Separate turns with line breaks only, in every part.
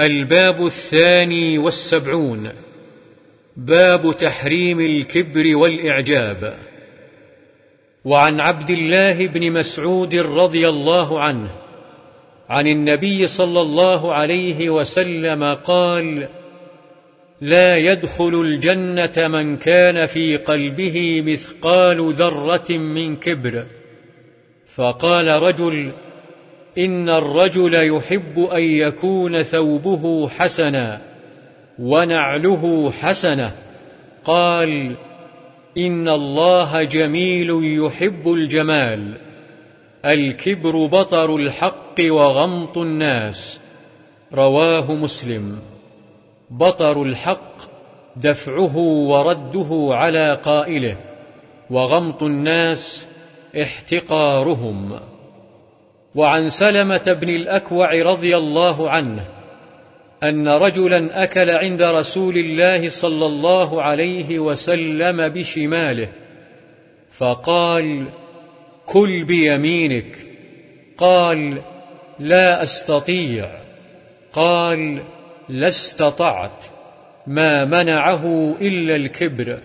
الباب الثاني والسبعون. باب تحريم الكبر والإعجاب. وعن عبد الله بن مسعود رضي الله عنه عن النبي صلى الله عليه وسلم قال لا يدخل الجنة من كان في قلبه مثقال ذرة من كبر. فقال رجل إن الرجل يحب أن يكون ثوبه حسنا ونعله حسنة. قال إن الله جميل يحب الجمال الكبر بطر الحق وغمط الناس. رواه مسلم. بطر الحق دفعه ورده على قائله وغمط الناس احتقارهم. وعن سلمة بن الأكوع رضي الله عنه أن رجلا أكل عند رسول الله صلى الله عليه وسلم بشماله فقال كل بيمينك. قال لا أستطيع. قال لا استطعت ما منعه إلا الكبر.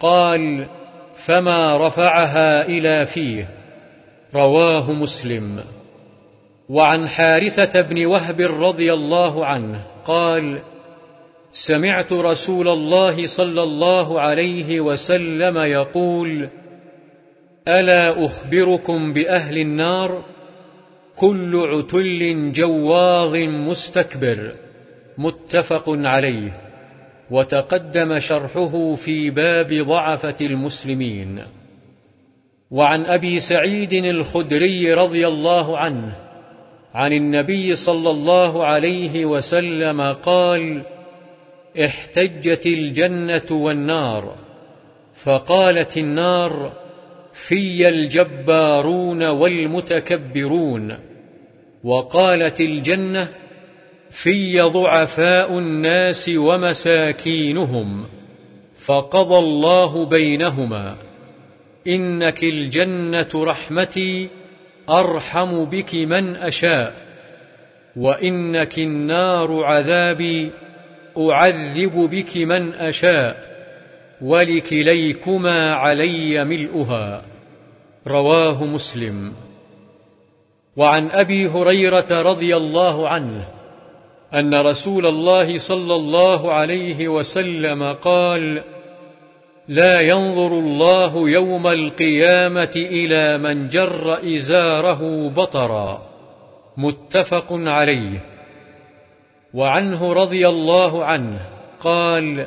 قال فما رفعها إلى فيه. رواه مسلم. وعن حارثة بن وهب رضي الله عنه قال سمعت رسول الله صلى الله عليه وسلم يقول ألا أخبركم بأهل النار؟ كل عتل جواظ مستكبر متفق عليه وتقدم شرحه في باب ضعفة المسلمين. وعن أبي سعيد الخدري رضي الله عنه عن النبي صلى الله عليه وسلم قال احتجت الجنة والنار فقالت النار في الجبارون والمتكبرون وقالت الجنة في ضعفاء الناس ومساكينهم فقضى الله بينهما إنك الجنة رحمتي أرحم بك من أشاء وإنك النار عذابي أعذب بك من أشاء ولكليكما علي ملؤها رواه مسلم. وعن أبي هريرة رضي الله عنه أن رسول الله صلى الله عليه وسلم قال لا ينظر الله يوم القيامة إلى من جر إزاره بطرا. متفق عليه. وعنه رضي الله عنه قال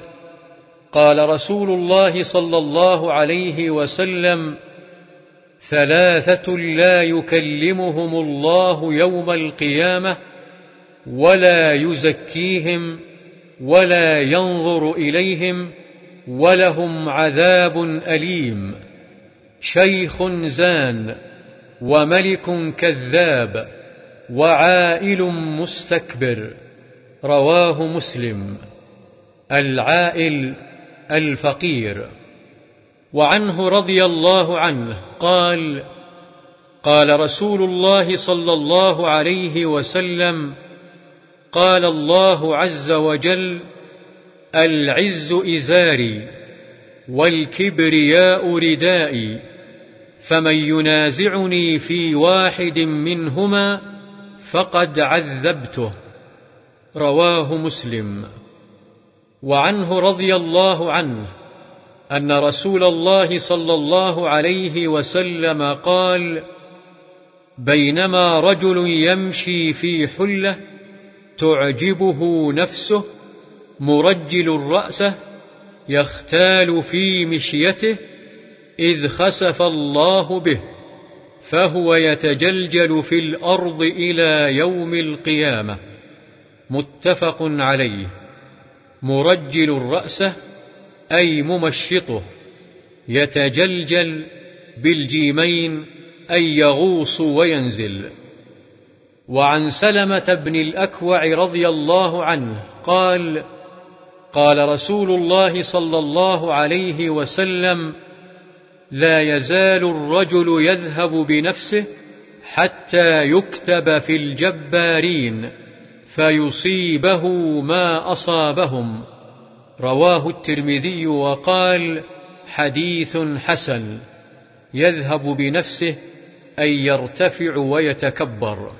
قال رسول الله صلى الله عليه وسلم ثلاثة لا يكلمهم الله يوم القيامة ولا يزكيهم ولا ينظر إليهم ولهم عذاب أليم. شيخ زان وملك كذاب وعائل مستكبر. رواه مسلم. العائل الفقير. وعنه رضي الله عنه قال قال رسول الله صلى الله عليه وسلم قال الله عز وجل العز إزاري والكبرياء ردائي فمن ينازعني في واحد منهما فقد عذبته. رواه مسلم. وعنه رضي الله عنه أن رسول الله صلى الله عليه وسلم قال بينما رجل يمشي في حلة تعجبه نفسه مرجل الرأس يختال في مشيته إذ خسف الله به فهو يتجلجل في الأرض إلى يوم القيامة. متفق عليه. مرجل الرأس أي ممشطه يتجلجل بالجيمين أي يغوص وينزل. وعن سلمة بن الأكوع رضي الله عنه قال قال رسول الله صلى الله عليه وسلم لا يزال الرجل يذهب بنفسه حتى يكتب في الجبارين فيصيبه ما أصابهم رواه الترمذي وقال حديث حسن يذهب بنفسه أي يرتفع ويتكبر